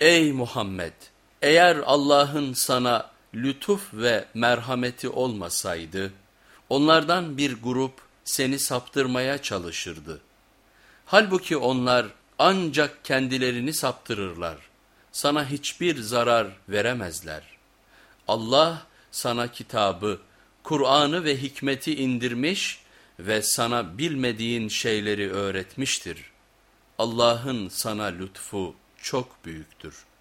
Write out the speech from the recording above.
Ey Muhammed! Eğer Allah'ın sana lütuf ve merhameti olmasaydı, onlardan bir grup seni saptırmaya çalışırdı. Halbuki onlar ancak kendilerini saptırırlar. Sana hiçbir zarar veremezler. Allah sana kitabı, Kur'an'ı ve hikmeti indirmiş ve sana bilmediğin şeyleri öğretmiştir. Allah'ın sana lütfu çok büyüktür.''